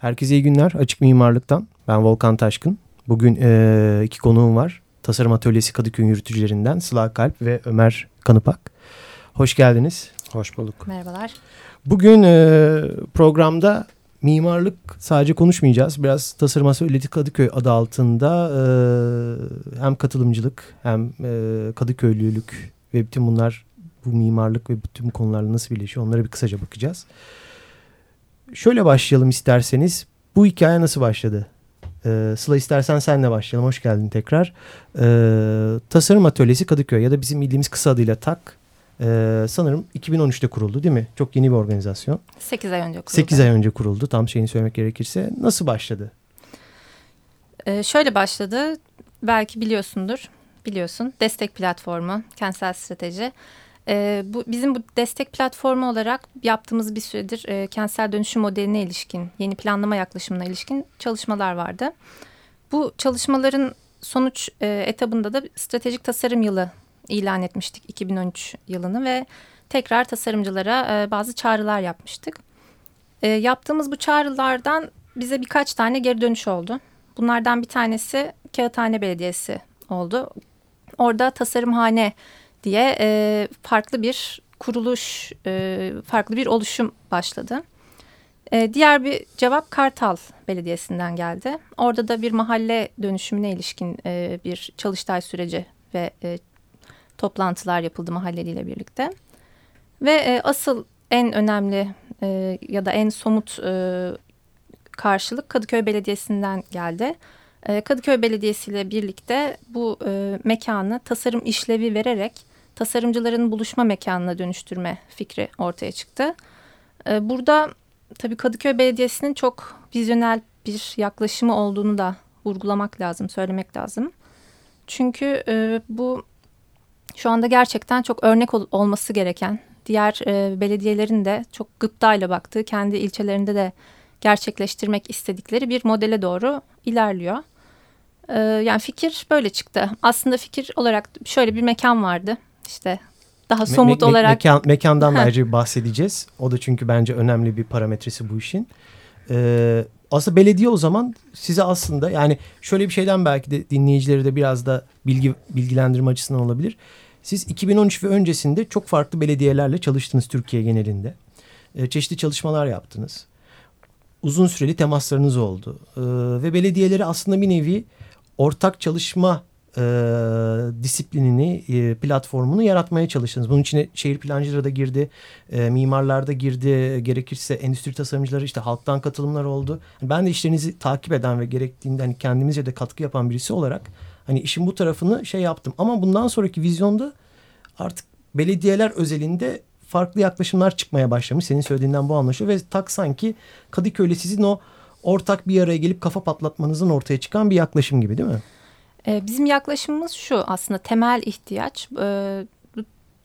Herkese iyi günler. Açık Mimarlık'tan. Ben Volkan Taşkın. Bugün e, iki konuğum var. Tasarım Atölyesi Kadıköy yürütücülerinden Sıla Kalp ve Ömer Kanıpak. Hoş geldiniz. Hoş bulduk. Merhabalar. Bugün e, programda mimarlık sadece konuşmayacağız. Biraz Tasarım Atölyesi Kadıköy adı altında e, hem katılımcılık hem e, Kadıköylülük ve bütün bunlar bu mimarlık ve bütün konularla nasıl birleşiyor onlara bir kısaca bakacağız. Şöyle başlayalım isterseniz. Bu hikaye nasıl başladı? Ee, Sıla istersen senle başlayalım. Hoş geldin tekrar. Ee, Tasarım Atölyesi Kadıköy ya da bizim bildiğimiz kısa adıyla TAK. Ee, sanırım 2013'te kuruldu değil mi? Çok yeni bir organizasyon. 8 ay önce kuruldu. 8 ay önce kuruldu. Tam şeyini söylemek gerekirse. Nasıl başladı? Ee, şöyle başladı. Belki biliyorsundur. Biliyorsun. Destek platformu, kentsel strateji. E, bu bizim bu destek platformu olarak yaptığımız bir süredir e, kentsel dönüşüm modeline ilişkin, yeni planlama yaklaşımına ilişkin çalışmalar vardı. Bu çalışmaların sonuç e, etabında da stratejik tasarım yılı ilan etmiştik 2013 yılını ve tekrar tasarımcılara e, bazı çağrılar yapmıştık. E, yaptığımız bu çağrılardan bize birkaç tane geri dönüş oldu. Bunlardan bir tanesi Kağıthane Belediyesi oldu. Orada tasarımhane diye e, farklı bir kuruluş, e, farklı bir oluşum başladı. E, diğer bir cevap Kartal Belediyesi'nden geldi. Orada da bir mahalle dönüşümüne ilişkin e, bir çalıştay süreci ve e, toplantılar yapıldı mahalleliyle birlikte. Ve e, asıl en önemli e, ya da en somut e, karşılık Kadıköy Belediyesi'nden geldi. E, Kadıköy Belediyesi ile birlikte bu e, mekanı tasarım işlevi vererek tasarımcıların buluşma mekanına dönüştürme fikri ortaya çıktı. E, burada tabii Kadıköy Belediyesi'nin çok vizyonel bir yaklaşımı olduğunu da vurgulamak lazım, söylemek lazım. Çünkü bu şu anda gerçekten çok örnek olması gereken, diğer belediyelerin de çok gıptayla baktığı, kendi ilçelerinde de gerçekleştirmek istedikleri bir modele doğru ilerliyor. Ee, yani fikir böyle çıktı. Aslında fikir olarak şöyle bir mekan vardı. İşte daha somut me me olarak. Mekan, mekandan da ayrıca bahsedeceğiz. O da çünkü bence önemli bir parametresi bu işin. Ee, aslında belediye o zaman size aslında yani şöyle bir şeyden belki de dinleyicileri de biraz da bilgi bilgilendirme açısından olabilir. Siz 2013 ve öncesinde çok farklı belediyelerle çalıştınız Türkiye genelinde. Ee, çeşitli çalışmalar yaptınız. Uzun süreli temaslarınız oldu. Ee, ve belediyeleri aslında bir nevi ortak çalışma e, disiplinini, e, platformunu yaratmaya çalıştınız. Bunun içine şehir plancıları da girdi, e, mimarlar da girdi, gerekirse endüstri tasarımcıları işte halktan katılımlar oldu. Ben de işlerinizi takip eden ve gerektiğinde hani kendimizce de katkı yapan birisi olarak hani işin bu tarafını şey yaptım. Ama bundan sonraki vizyonda artık belediyeler özelinde farklı yaklaşımlar çıkmaya başlamış. Senin söylediğinden bu anlaşılıyor ve tak sanki Kadıköy'le sizin o ortak bir araya gelip kafa patlatmanızın ortaya çıkan bir yaklaşım gibi değil mi? Ee, bizim yaklaşımımız şu aslında temel ihtiyaç e,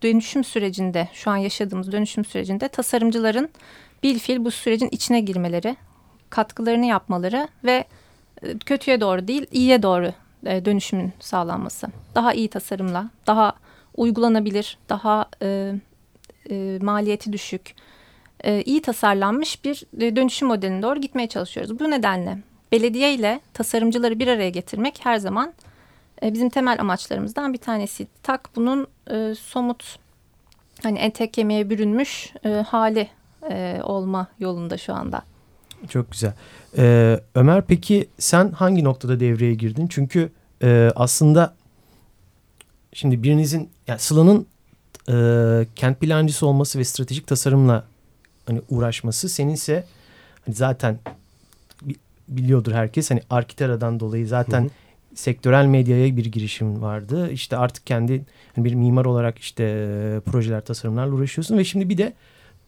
dönüşüm sürecinde şu an yaşadığımız dönüşüm sürecinde tasarımcıların bilfil bu sürecin içine girmeleri, katkılarını yapmaları ve e, kötüye doğru değil iyiye doğru e, dönüşümün sağlanması. Daha iyi tasarımla, daha uygulanabilir, daha e, e, maliyeti düşük, e, iyi tasarlanmış bir dönüşüm modeline doğru gitmeye çalışıyoruz. Bu nedenle belediye ile tasarımcıları bir araya getirmek her zaman e, bizim temel amaçlarımızdan bir tanesi. Tak bunun e, somut hani etek kemiğe bürünmüş e, hali e, olma yolunda şu anda. Çok güzel. Ee, Ömer peki sen hangi noktada devreye girdin? Çünkü e, aslında şimdi birinizin yani Sıla'nın e, kent plancısı olması ve stratejik tasarımla hani uğraşması seninse hani zaten biliyordur herkes hani Arkitera'dan dolayı zaten hı hı. sektörel medyaya bir girişim vardı. İşte artık kendi hani bir mimar olarak işte e, projeler tasarımlarla uğraşıyorsun ve şimdi bir de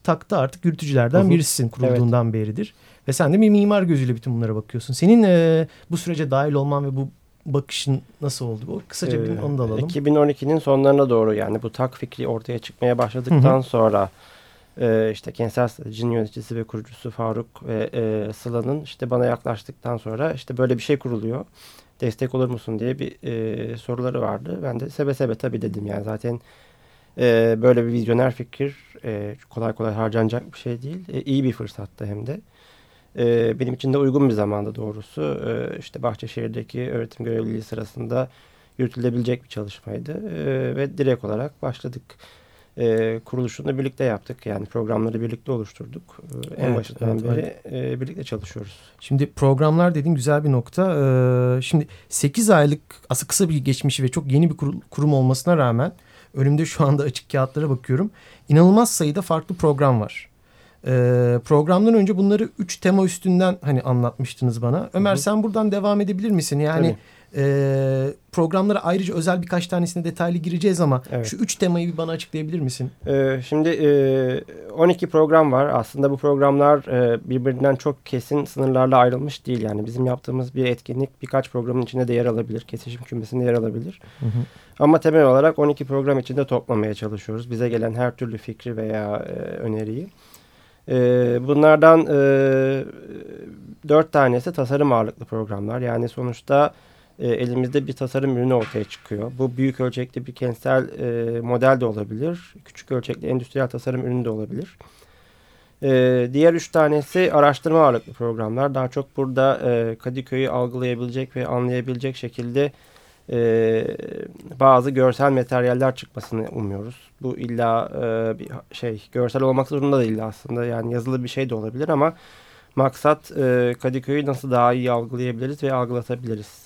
takta artık yürütücülerden hı hı. birisin kurulduğundan evet. beridir. Ve sen de bir mimar gözüyle bütün bunlara bakıyorsun. Senin e, bu sürece dahil olman ve bu bakışın nasıl oldu? O kısaca bir ee, onu da alalım. 2012'nin sonlarına doğru yani bu tak fikri ortaya çıkmaya başladıktan hı hı. sonra e, işte kentsel stratejinin yöneticisi ve kurucusu Faruk ve e, Sıla'nın işte bana yaklaştıktan sonra işte böyle bir şey kuruluyor. Destek olur musun diye bir e, soruları vardı. Ben de sebe sebe tabii dedim yani zaten e, böyle bir vizyoner fikir e, kolay kolay harcanacak bir şey değil. E, iyi bir fırsattı hem de. e, benim için de uygun bir zamanda doğrusu. E, işte Bahçeşehir'deki öğretim görevliliği sırasında yürütülebilecek bir çalışmaydı. E, ve direkt olarak başladık. E, kuruluşunu birlikte yaptık. Yani programları birlikte oluşturduk. E, en Evet, başından evet, beri e, birlikte çalışıyoruz. Şimdi programlar dediğin güzel bir nokta. Ee, şimdi 8 aylık aslında kısa bir geçmişi ve çok yeni bir kurul- kurum olmasına rağmen önümde şu anda açık kağıtlara bakıyorum. İnanılmaz sayıda farklı program var. Ee, programdan önce bunları 3 tema üstünden hani anlatmıştınız bana. Ömer Hı hı. sen buradan devam edebilir misin? Yani Tabii. E, programlara ayrıca özel birkaç tanesine detaylı gireceğiz ama Evet. şu 3 temayı bir bana açıklayabilir misin? Ee, şimdi e, 12 program var. Aslında bu programlar e, birbirinden çok kesin sınırlarla ayrılmış değil. Yani bizim yaptığımız bir etkinlik birkaç programın içinde de yer alabilir. Kesişim kümesinde yer alabilir. Hı hı. Ama temel olarak 12 program içinde toplamaya çalışıyoruz. Bize gelen her türlü fikri veya e, öneriyi. E, bunlardan e, 4 tanesi tasarım ağırlıklı programlar. Yani sonuçta e, elimizde bir tasarım ürünü ortaya çıkıyor. Bu büyük ölçekli bir kentsel e, model de olabilir. Küçük ölçekli endüstriyel tasarım ürünü de olabilir. E, diğer üç tanesi araştırma ağırlıklı programlar. Daha çok burada e, Kadıköy'ü algılayabilecek ve anlayabilecek şekilde e, bazı görsel materyaller çıkmasını umuyoruz. Bu illa e, bir şey görsel olmak zorunda değil aslında. Yani yazılı bir şey de olabilir ama maksat e, Kadıköy'ü nasıl daha iyi algılayabiliriz ve algılatabiliriz.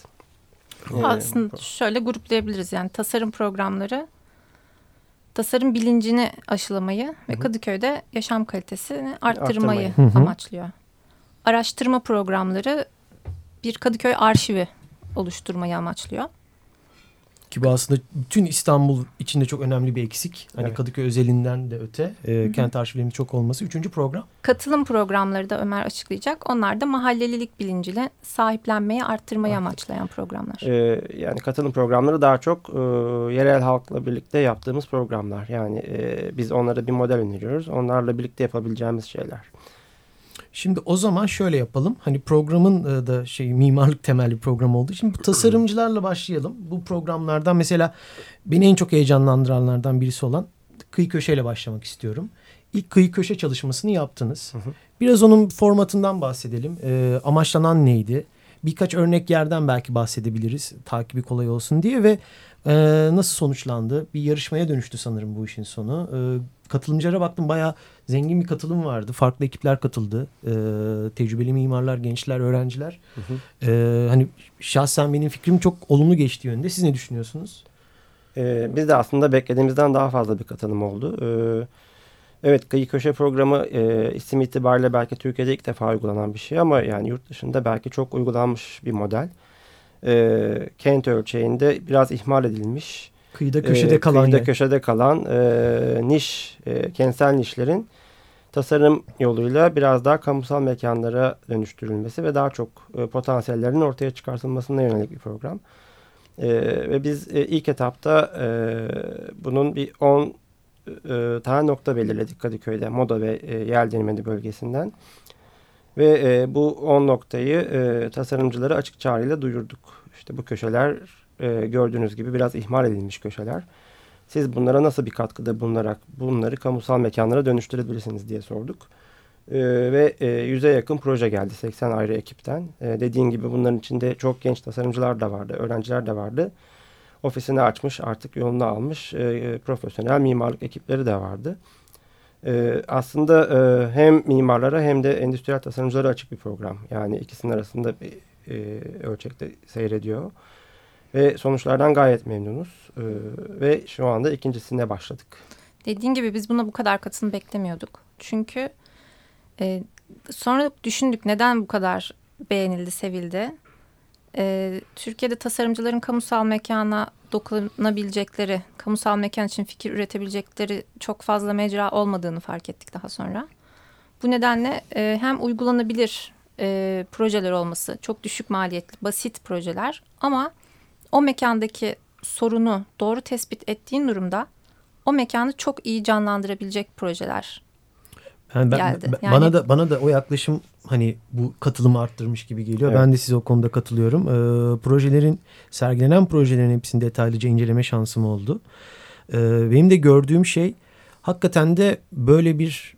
E, Aslında şöyle gruplayabiliriz yani tasarım programları tasarım bilincini aşılamayı ve Kadıköy'de yaşam kalitesini arttırmayı Arttırmayı. Amaçlıyor. Araştırma programları bir Kadıköy arşivi oluşturmayı amaçlıyor. Ki bu aslında bütün İstanbul içinde çok önemli bir eksik. Hani Evet. Kadıköy özelinden de öte e, kent arşivlerinin çok olması. Üçüncü program. Katılım programları da Ömer açıklayacak. Onlar da mahallelilik bilinciyle sahiplenmeyi arttırmayı amaçlayan programlar. e, yani katılım programları daha çok e, yerel halkla birlikte yaptığımız programlar. Yani e, biz onlara bir model öneriyoruz. Onlarla birlikte yapabileceğimiz şeyler. Şimdi o zaman şöyle yapalım. Hani programın e, da şey mimarlık temelli program oldu. Şimdi bu tasarımcılarla başlayalım. Bu programlardan mesela beni en çok heyecanlandıranlardan birisi olan kıyı köşeyle başlamak istiyorum. İlk kıyı köşe çalışmasını yaptınız. Biraz onun formatından bahsedelim. E, amaçlanan neydi? Birkaç örnek yerden belki bahsedebiliriz. Takibi kolay olsun diye ve e, nasıl sonuçlandı? Bir yarışmaya dönüştü sanırım bu işin sonu. E, katılımcılara baktım bayağı zengin bir katılım vardı. Farklı ekipler katıldı. E, tecrübeli mimarlar, gençler, öğrenciler. E, hani şahsen benim fikrim çok olumlu geçti yönde. Siz ne düşünüyorsunuz? Ee, biz de aslında beklediğimizden daha fazla bir katılım oldu. Ee, evet Kıyı Köşe programı e, isim itibariyle belki Türkiye'de ilk defa uygulanan bir şey ama yani yurt dışında belki çok uygulanmış bir model. Ee, kent ölçeğinde biraz ihmal edilmiş. Kıyıda köşede e, kalan kıyıda yer. köşede kalan e, niş, e, kentsel nişlerin tasarım yoluyla biraz daha kamusal mekanlara dönüştürülmesi ve daha çok e, potansiyellerin ortaya çıkartılmasına yönelik bir program. E, ve biz e, ilk etapta e, bunun bir 10 e, tane nokta belirledik Kadıköy'de Moda ve e, Yeldirmeni bölgesinden. Ve e, bu 10 noktayı e, tasarımcılara açık çağrıyla duyurduk. İşte bu köşeler e, gördüğünüz gibi biraz ihmal edilmiş köşeler. Siz bunlara nasıl bir katkıda bulunarak bunları kamusal mekanlara dönüştürebilirsiniz diye sorduk. E, ve e, 100'e yakın proje geldi 80 ayrı ekipten. E, dediğin gibi bunların içinde çok genç tasarımcılar da vardı, öğrenciler de vardı. Ofisini açmış, artık yolunu almış e, profesyonel mimarlık ekipleri de vardı. E, aslında e, hem mimarlara hem de endüstriyel tasarımcılara açık bir program. Yani ikisinin arasında bir e, ölçekte seyrediyor. Ve sonuçlardan gayet memnunuz. E, ve şu anda ikincisine başladık. Dediğin gibi biz buna bu kadar katılım beklemiyorduk. Çünkü e, sonra düşündük neden bu kadar beğenildi, sevildi. E, Türkiye'de tasarımcıların kamusal mekana dokunabilecekleri, kamusal mekan için fikir üretebilecekleri çok fazla mecra olmadığını fark ettik daha sonra. Bu nedenle e, hem uygulanabilir e, projeler olması, çok düşük maliyetli, basit projeler ama o mekandaki sorunu doğru tespit ettiğin durumda o mekanı çok iyi canlandırabilecek projeler. Yani ben, geldi. ben- Yani- bana da bana da o yaklaşım hani bu katılımı arttırmış gibi geliyor. Evet. Ben de size o konuda katılıyorum. Ee, projelerin sergilenen projelerin hepsini detaylıca inceleme şansım oldu. Ee, benim de gördüğüm şey hakikaten de böyle bir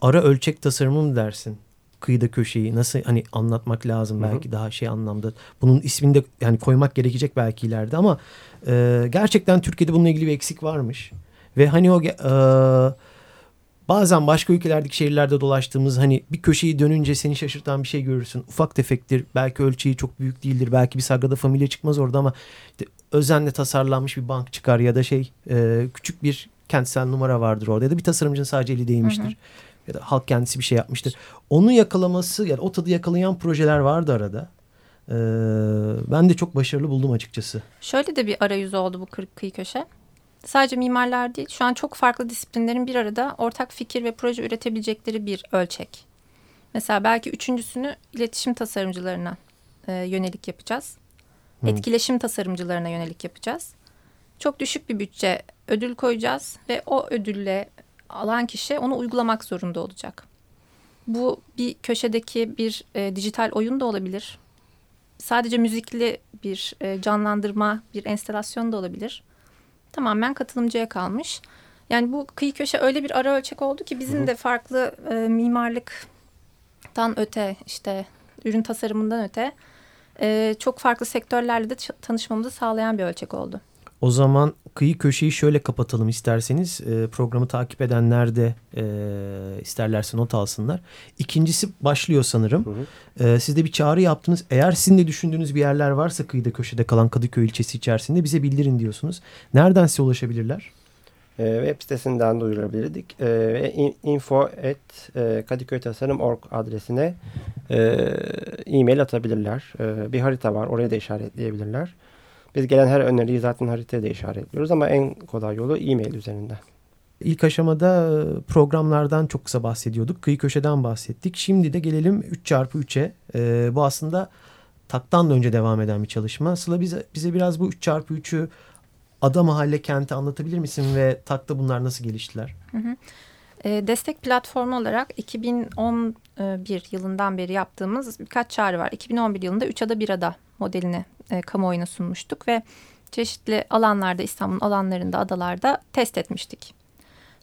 ara ölçek tasarımı mı dersin? kıyıda köşeyi nasıl hani anlatmak lazım belki Hı-hı. daha şey anlamda. Bunun ismini de yani koymak gerekecek belki ileride ama e, gerçekten Türkiye'de bununla ilgili bir eksik varmış. Ve hani o e, bazen başka ülkelerdeki şehirlerde dolaştığımız hani bir köşeyi dönünce seni şaşırtan bir şey görürsün. Ufak tefektir. Belki ölçeği çok büyük değildir. Belki bir Sagrada Familia çıkmaz orada ama işte özenle tasarlanmış bir bank çıkar ya da şey e, küçük bir kentsel numara vardır orada ya da bir tasarımcının sadece eli değmiştir. Hı hı. Ya da halk kendisi bir şey yapmıştır. Onu yakalaması yani o tadı yakalayan projeler vardı arada. Ee, ben de çok başarılı buldum açıkçası. Şöyle de bir arayüzü oldu bu kırık kıyı köşe sadece mimarlar değil şu an çok farklı disiplinlerin bir arada ortak fikir ve proje üretebilecekleri bir ölçek. Mesela belki üçüncüsünü iletişim tasarımcılarına e, yönelik yapacağız. Hmm. Etkileşim tasarımcılarına yönelik yapacağız. Çok düşük bir bütçe ödül koyacağız ve o ödülle alan kişi onu uygulamak zorunda olacak. Bu bir köşedeki bir e, dijital oyun da olabilir. Sadece müzikli bir e, canlandırma, bir enstelasyon da olabilir tamamen katılımcıya kalmış. Yani bu kıyı köşe öyle bir ara ölçek oldu ki bizim de farklı e, mimarlıktan öte işte ürün tasarımından öte e, çok farklı sektörlerle de tanışmamızı sağlayan bir ölçek oldu. O zaman kıyı köşeyi şöyle kapatalım isterseniz. E, programı takip edenler de e, isterlerse not alsınlar. İkincisi başlıyor sanırım. Hı hı. E, siz de bir çağrı yaptınız. Eğer sizin de düşündüğünüz bir yerler varsa kıyıda köşede kalan Kadıköy ilçesi içerisinde bize bildirin diyorsunuz. Nereden size ulaşabilirler? E, web sitesinden duyurabilirdik. E, info at e, kadıköytasarım.org adresine e, e-mail atabilirler. E, bir harita var. Oraya da işaretleyebilirler. Biz gelen her öneriyi zaten haritaya da işaretliyoruz ama en kolay yolu e-mail üzerinden. İlk aşamada e, programlardan çok kısa bahsediyorduk. Kıyı köşeden bahsettik. Şimdi de gelelim 3x3'e. Ee, bu aslında taktan da önce devam eden bir çalışma. Sıla bize, bize biraz bu 3x3'ü ada mahalle kenti anlatabilir misin ve takta bunlar nasıl geliştiler? Hı hı. E, destek platformu olarak 2011 yılından beri yaptığımız birkaç çağrı var. 2011 yılında 3 ada bir ada modelini e, kamuoyuna sunmuştuk ve çeşitli alanlarda İstanbul'un alanlarında adalarda test etmiştik.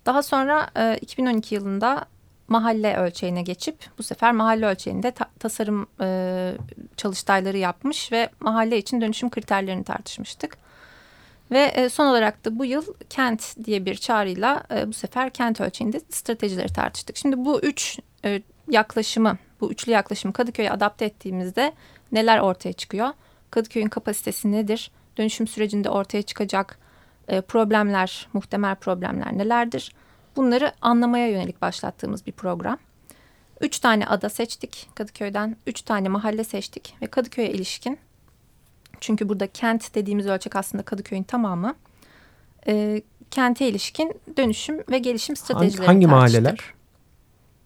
Daha sonra e, 2012 yılında mahalle ölçeğine geçip bu sefer mahalle ölçeğinde ta tasarım e, çalıştayları yapmış ve mahalle için dönüşüm kriterlerini tartışmıştık. Ve e, son olarak da bu yıl kent diye bir çağrıyla e, bu sefer kent ölçeğinde stratejileri tartıştık. Şimdi bu üç e, yaklaşımı, bu üçlü yaklaşımı Kadıköy'e adapte ettiğimizde neler ortaya çıkıyor? Kadıköy'ün kapasitesi nedir? Dönüşüm sürecinde ortaya çıkacak problemler, muhtemel problemler nelerdir? Bunları anlamaya yönelik başlattığımız bir program. Üç tane ada seçtik Kadıköy'den, üç tane mahalle seçtik ve Kadıköy'e ilişkin. Çünkü burada kent dediğimiz ölçek aslında Kadıköy'ün tamamı. E, kente ilişkin dönüşüm ve gelişim stratejileri Hangi, hangi mahalleler?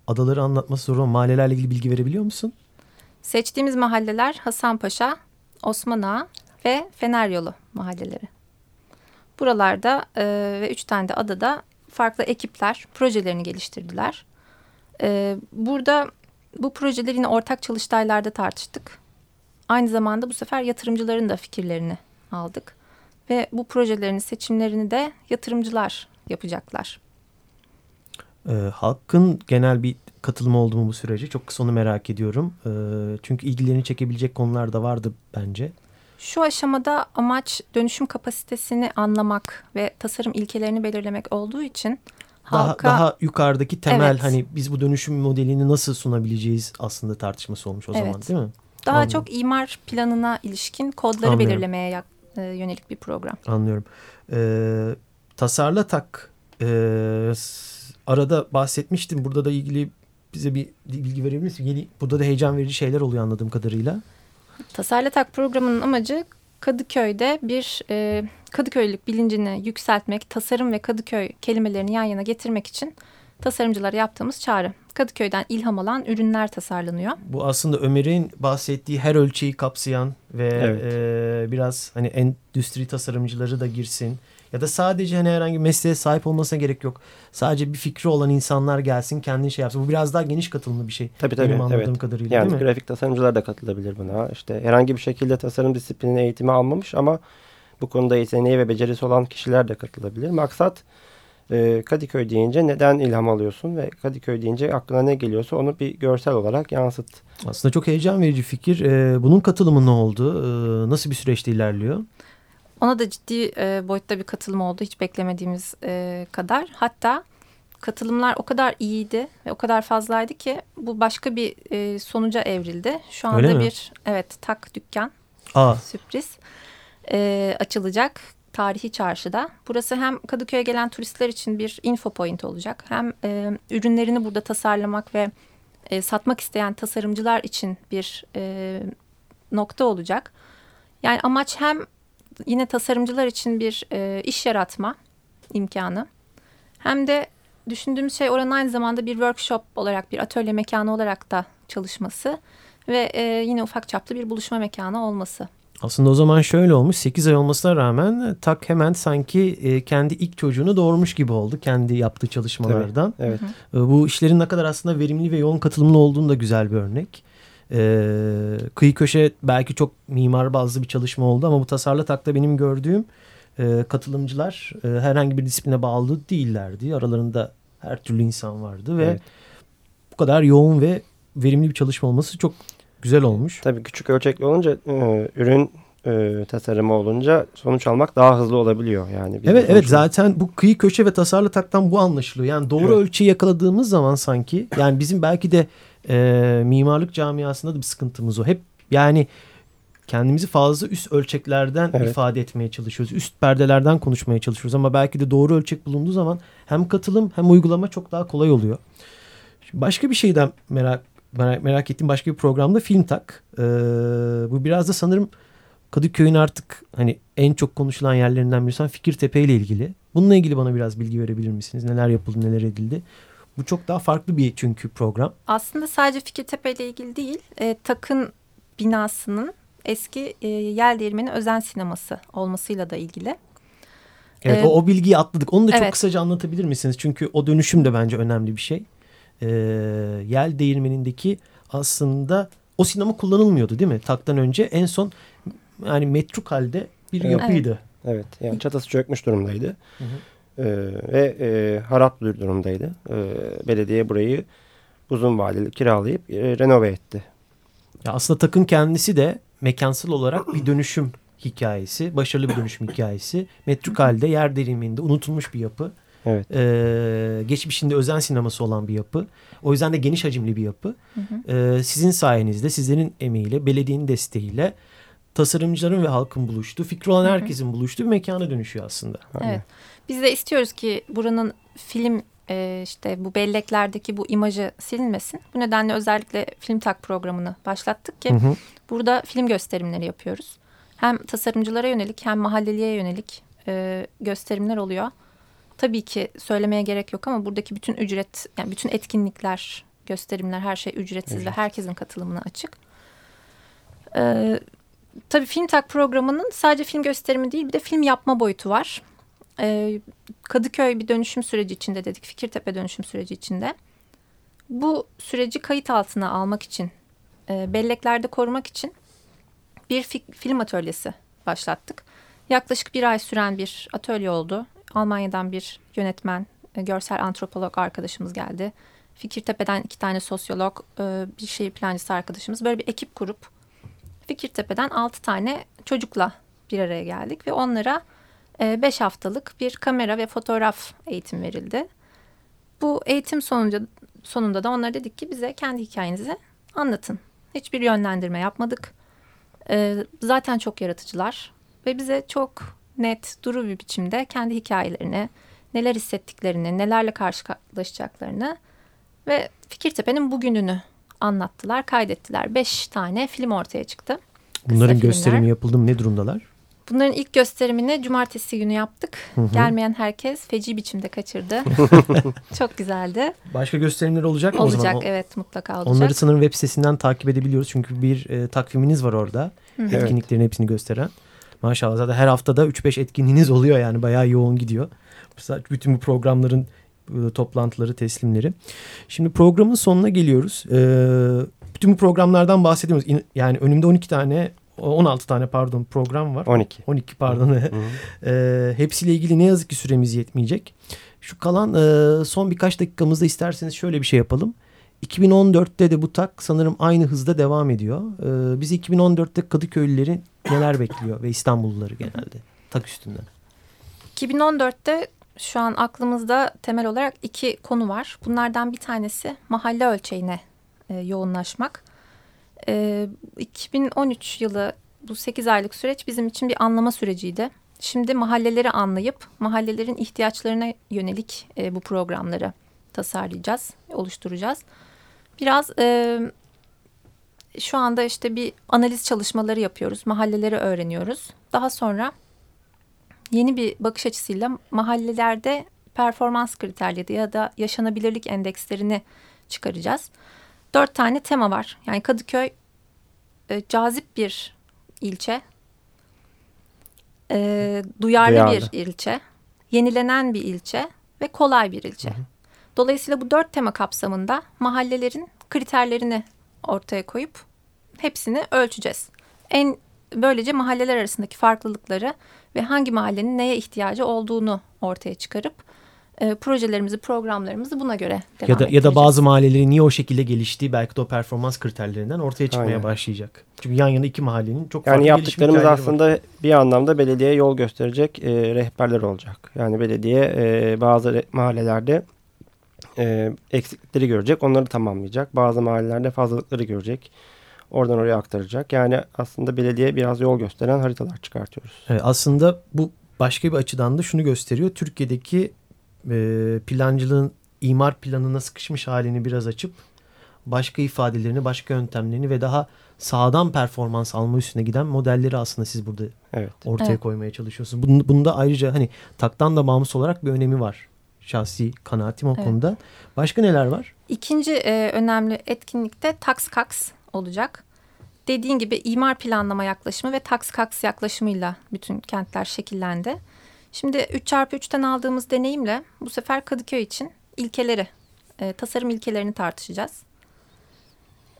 Adaları anlatması zor ama mahallelerle ilgili bilgi verebiliyor musun? Seçtiğimiz mahalleler Hasanpaşa, Osman Ağa ve Fener Yolu mahalleleri. Buralarda e, ve üç tane de adada farklı ekipler projelerini geliştirdiler. E, burada bu projeleri yine ortak çalıştaylarda tartıştık. Aynı zamanda bu sefer yatırımcıların da fikirlerini aldık. Ve bu projelerin seçimlerini de yatırımcılar yapacaklar. E, halkın genel bir katılımı oldu mu bu sürece? Çok kısa onu merak ediyorum. E, çünkü ilgilerini çekebilecek konular da vardı bence. Şu aşamada amaç dönüşüm kapasitesini anlamak ve tasarım ilkelerini belirlemek olduğu için daha, halka... Daha yukarıdaki temel evet. hani biz bu dönüşüm modelini nasıl sunabileceğiz aslında tartışması olmuş o evet. zaman değil mi? Daha Anladım. çok imar planına ilişkin kodları Anlıyorum. belirlemeye e, yönelik bir program. Anlıyorum. Ee, tasarla tak e, arada bahsetmiştim. Burada da ilgili bize bir bilgi verebilir misin? Yeni, burada da heyecan verici şeyler oluyor anladığım kadarıyla. Tasarla Tak programının amacı Kadıköy'de bir e, Kadıköylülük bilincini yükseltmek, tasarım ve Kadıköy kelimelerini yan yana getirmek için tasarımcılara yaptığımız çağrı. Kadıköy'den ilham alan ürünler tasarlanıyor. Bu aslında Ömer'in bahsettiği her ölçeği kapsayan ve evet. e, biraz hani endüstri tasarımcıları da girsin ya da sadece hani herhangi bir mesleğe sahip olmasına gerek yok. Sadece bir fikri olan insanlar gelsin kendini şey yapsın. Bu biraz daha geniş katılımlı bir şey. Tabii tabii. Benim anladığım evet. kadarıyla yani değil mi? grafik tasarımcılar da katılabilir buna. İşte herhangi bir şekilde tasarım disiplini eğitimi almamış ama bu konuda yeteneği ve becerisi olan kişiler de katılabilir. Maksat e, Kadıköy deyince neden ilham alıyorsun ve Kadıköy deyince aklına ne geliyorsa onu bir görsel olarak yansıt. Aslında çok heyecan verici fikir. Ee, bunun katılımı ne oldu? Ee, nasıl bir süreçte ilerliyor? Ona da ciddi e, boyutta bir katılım oldu hiç beklemediğimiz e, kadar. Hatta katılımlar o kadar iyiydi ve o kadar fazlaydı ki bu başka bir e, sonuca evrildi. Şu anda bir evet tak dükkan Aa. sürpriz e, açılacak tarihi çarşıda. Burası hem Kadıköy'e gelen turistler için bir info point olacak. Hem e, ürünlerini burada tasarlamak ve e, satmak isteyen tasarımcılar için bir e, nokta olacak. Yani amaç hem yine tasarımcılar için bir e, iş yaratma imkanı hem de düşündüğümüz şey oranın aynı zamanda bir workshop olarak bir atölye mekanı olarak da çalışması ve e, yine ufak çaplı bir buluşma mekanı olması. Aslında o zaman şöyle olmuş 8 ay olmasına rağmen Tak hemen sanki e, kendi ilk çocuğunu doğurmuş gibi oldu kendi yaptığı çalışmalardan. Evet. evet. E, bu işlerin ne kadar aslında verimli ve yoğun katılımlı olduğunu da güzel bir örnek. E, kıyı köşe belki çok mimar bazlı bir çalışma oldu ama bu tasarlı takta benim gördüğüm e, katılımcılar e, herhangi bir disipline bağlı değillerdi. Aralarında her türlü insan vardı ve evet. bu kadar yoğun ve verimli bir çalışma olması çok güzel olmuş. Tabii küçük ölçekli olunca e, ürün e, tasarımı olunca sonuç almak daha hızlı olabiliyor. Yani evet evet zaten bu kıyı köşe ve tasarlı taktan bu anlaşılıyor. Yani doğru evet. ölçüyü yakaladığımız zaman sanki yani bizim belki de e, mimarlık camiasında da bir sıkıntımız o. Hep yani kendimizi fazla üst ölçeklerden evet. ifade etmeye çalışıyoruz. Üst perdelerden konuşmaya çalışıyoruz ama belki de doğru ölçek bulunduğu zaman hem katılım hem uygulama çok daha kolay oluyor. Şimdi başka bir şeyden merak merak, merak ettiğim başka bir programda Film Tak. Ee, bu biraz da sanırım Kadıköy'ün artık hani en çok konuşulan yerlerinden birisi Fikirtepe ile ilgili. Bununla ilgili bana biraz bilgi verebilir misiniz? Neler yapıldı, neler edildi? Bu çok daha farklı bir çünkü program. Aslında sadece Fikirtepe ile ilgili değil, e, Tak'ın binasının eski e, Yel Değirmeni Özen Sineması olmasıyla da ilgili. Evet ee, o, o bilgiyi atladık. Onu da evet. çok kısaca anlatabilir misiniz? Çünkü o dönüşüm de bence önemli bir şey. Ee, Yel Değirmeni'ndeki aslında o sinema kullanılmıyordu değil mi? Taktan önce en son yani metruk halde bir evet. yapıydı. Evet yani çatısı çökmüş durumdaydı. Hı hı. Ee, ve e, harap bir durumdaydı. Ee, belediye burayı uzun vadeli kiralayıp e, renove etti. Ya aslında takın kendisi de mekansal olarak bir dönüşüm hikayesi. Başarılı bir dönüşüm hikayesi. Metruk halde yer derinliğinde unutulmuş bir yapı. Evet. Ee, geçmişinde özen sineması olan bir yapı. O yüzden de geniş hacimli bir yapı. Hı hı. Ee, sizin sayenizde, sizlerin emeğiyle, belediyenin desteğiyle tasarımcıların ve halkın buluştuğu, fikri olan herkesin buluştuğu bir mekana dönüşüyor aslında. Evet. Biz de istiyoruz ki buranın film e, işte bu belleklerdeki bu imajı silinmesin. Bu nedenle özellikle Film Tak programını başlattık ki hı hı. burada film gösterimleri yapıyoruz. Hem tasarımcılara yönelik hem mahalleliye yönelik e, gösterimler oluyor. Tabii ki söylemeye gerek yok ama buradaki bütün ücret, yani bütün etkinlikler, gösterimler her şey ücretsiz evet. ve herkesin katılımına açık. Ee, tabii Film Tak programının sadece film gösterimi değil bir de film yapma boyutu var. Ee, Kadıköy bir dönüşüm süreci içinde dedik. Fikirtepe dönüşüm süreci içinde. Bu süreci kayıt altına almak için, e, belleklerde korumak için bir film atölyesi başlattık. Yaklaşık bir ay süren bir atölye oldu. Almanya'dan bir yönetmen, e, görsel antropolog arkadaşımız geldi. Fikirtepe'den iki tane sosyolog, e, bir şehir plancısı arkadaşımız. Böyle bir ekip kurup Fikirtepe'den altı tane çocukla bir araya geldik ve onlara e, beş haftalık bir kamera ve fotoğraf eğitim verildi. Bu eğitim sonunca, sonunda da onlara dedik ki bize kendi hikayenizi anlatın. Hiçbir yönlendirme yapmadık. Zaten çok yaratıcılar ve bize çok net, duru bir biçimde kendi hikayelerini, neler hissettiklerini, nelerle karşılaşacaklarını ve Fikirtepe'nin bugününü anlattılar, kaydettiler. Beş tane film ortaya çıktı. Bunların gösterimi yapıldı mı? Ne durumdalar? Bunların ilk gösterimini cumartesi günü yaptık. Hı hı. Gelmeyen herkes feci biçimde kaçırdı. Çok güzeldi. Başka gösterimler olacak mı olacak, o zaman? Evet mutlaka olacak. Onları sanırım web sitesinden takip edebiliyoruz. Çünkü bir e, takviminiz var orada. Hı hı. Etkinliklerin hepsini gösteren. Maşallah zaten her haftada 3-5 etkinliğiniz oluyor yani bayağı yoğun gidiyor. Bütün bu programların e, toplantıları, teslimleri. Şimdi programın sonuna geliyoruz. Ee, bütün bu programlardan bahsediyoruz. Yani önümde 12 tane 16 tane pardon program var. 12. 12 pardon. ee, hepsiyle ilgili ne yazık ki süremiz yetmeyecek. Şu kalan e, son birkaç dakikamızda isterseniz şöyle bir şey yapalım. 2014'te de bu tak sanırım aynı hızda devam ediyor. E, bizi 2014'te Kadıköylüleri neler bekliyor ve İstanbulluları genelde tak üstünden. 2014'te şu an aklımızda temel olarak iki konu var. Bunlardan bir tanesi mahalle ölçeğine e, yoğunlaşmak. E, 2013 yılı bu 8 aylık süreç bizim için bir anlama süreciydi. Şimdi mahalleleri anlayıp mahallelerin ihtiyaçlarına yönelik e, bu programları tasarlayacağız, oluşturacağız. Biraz e, şu anda işte bir analiz çalışmaları yapıyoruz, mahalleleri öğreniyoruz. Daha sonra yeni bir bakış açısıyla mahallelerde performans kriterleri ya da yaşanabilirlik endekslerini çıkaracağız. Dört tane tema var. Yani Kadıköy e, cazip bir ilçe, e, duyarlı, duyarlı bir ilçe, yenilenen bir ilçe ve kolay bir ilçe. Hı hı. Dolayısıyla bu dört tema kapsamında mahallelerin kriterlerini ortaya koyup hepsini ölçeceğiz. En böylece mahalleler arasındaki farklılıkları ve hangi mahallenin neye ihtiyacı olduğunu ortaya çıkarıp e, projelerimizi, programlarımızı buna göre devam ya da ya da bazı mahallelerin niye o şekilde geliştiği belki de o performans kriterlerinden ortaya çıkmaya Aynen. başlayacak. Çünkü yan yana iki mahallenin çok yani yaptıklarımız aslında var. bir anlamda belediye yol gösterecek e, rehberler olacak. Yani belediye e, bazı mahallelerde e, eksiklikleri görecek, onları tamamlayacak. Bazı mahallelerde fazlalıkları görecek. Oradan oraya aktaracak. Yani aslında belediye biraz yol gösteren haritalar çıkartıyoruz. Evet, aslında bu başka bir açıdan da şunu gösteriyor. Türkiye'deki e, plancılığın imar planına sıkışmış halini biraz açıp başka ifadelerini, başka yöntemlerini ve daha sağdan performans alma üstüne giden modelleri aslında siz burada evet. ortaya evet. koymaya çalışıyorsunuz. Bunun, bunda ayrıca hani taktan da bağımsız olarak bir önemi var. Şahsi kanaatim o evet. konuda. Başka neler var? İkinci e, önemli etkinlikte Tax Kax olacak. Dediğin gibi imar planlama yaklaşımı ve Tax Kax yaklaşımıyla bütün kentler şekillendi. Şimdi 3x3'ten aldığımız deneyimle bu sefer Kadıköy için ilkeleri, e, tasarım ilkelerini tartışacağız.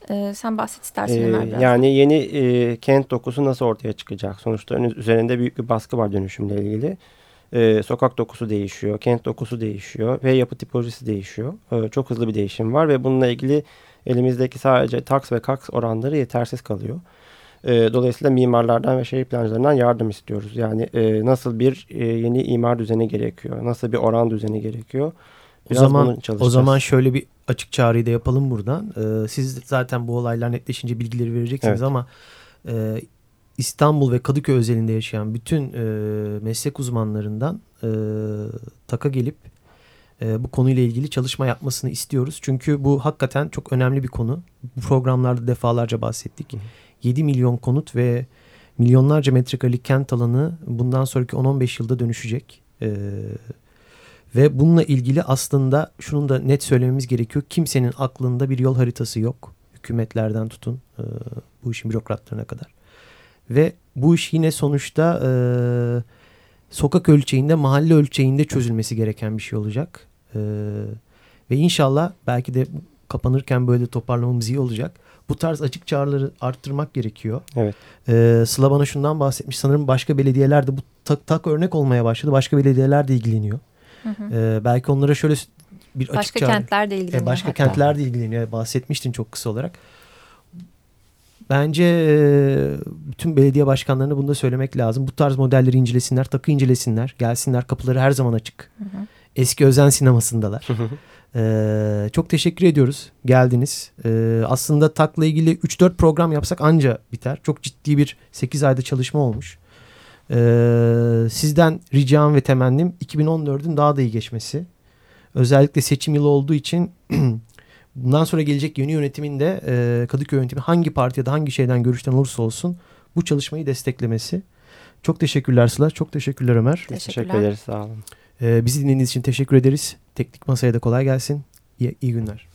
E, sen bahset istersen ee, Ömer biraz. Yani yeni e, kent dokusu nasıl ortaya çıkacak? Sonuçta üzerinde büyük bir baskı var dönüşümle ilgili. E, sokak dokusu değişiyor, kent dokusu değişiyor ve yapı tipolojisi değişiyor. E, çok hızlı bir değişim var ve bununla ilgili elimizdeki sadece taks ve kaks oranları yetersiz kalıyor. E, dolayısıyla mimarlardan ve şehir plancılarından yardım istiyoruz. Yani e, nasıl bir e, yeni imar düzeni gerekiyor, nasıl bir oran düzeni gerekiyor. Biraz o zaman o zaman şöyle bir açık çağrıyı da yapalım buradan. Ee, siz zaten bu olaylar netleşince bilgileri vereceksiniz evet. ama e, İstanbul ve Kadıköy özelinde yaşayan bütün e, meslek uzmanlarından e, taka gelip e, bu konuyla ilgili çalışma yapmasını istiyoruz. Çünkü bu hakikaten çok önemli bir konu. Bu programlarda defalarca bahsettik. Hı. 7 milyon konut ve milyonlarca metrekarelik kent alanı bundan sonraki 10-15 yılda dönüşecek. Ee, ve bununla ilgili aslında şunu da net söylememiz gerekiyor. Kimsenin aklında bir yol haritası yok. Hükümetlerden tutun e, bu işin bürokratlarına kadar. Ve bu iş yine sonuçta e, sokak ölçeğinde, mahalle ölçeğinde çözülmesi gereken bir şey olacak. E, ve inşallah belki de kapanırken böyle toparlamamız iyi olacak bu tarz açık çağrıları arttırmak gerekiyor. Evet. Ee, Sıla bana şundan bahsetmiş. Sanırım başka belediyeler de bu tak, tak örnek olmaya başladı. Başka belediyeler de ilgileniyor. Hı hı. Ee, belki onlara şöyle bir açık başka çağrı. kentler de ilgileniyor. E, başka hatta. kentler de ilgileniyor. Bahsetmiştin çok kısa olarak. Bence e, bütün belediye başkanlarına bunu da söylemek lazım. Bu tarz modelleri incelesinler, takı incelesinler. Gelsinler kapıları her zaman açık. Hı hı. Eski Özen sinemasındalar. Ee, çok teşekkür ediyoruz. Geldiniz. Ee, aslında TAK'la ilgili 3-4 program yapsak anca biter. Çok ciddi bir 8 ayda çalışma olmuş. Ee, sizden ricam ve temennim 2014'ün daha da iyi geçmesi. Özellikle seçim yılı olduğu için bundan sonra gelecek yeni yönetimin de e, Kadıköy yönetimi hangi parti ya da hangi şeyden görüşten olursa olsun bu çalışmayı desteklemesi. Çok teşekkürler Sıla. Çok teşekkürler Ömer. Teşekkür ederiz. Sağ olun. Ee, bizi dinlediğiniz için teşekkür ederiz. Teknik masaya da kolay gelsin. İyi, iyi günler.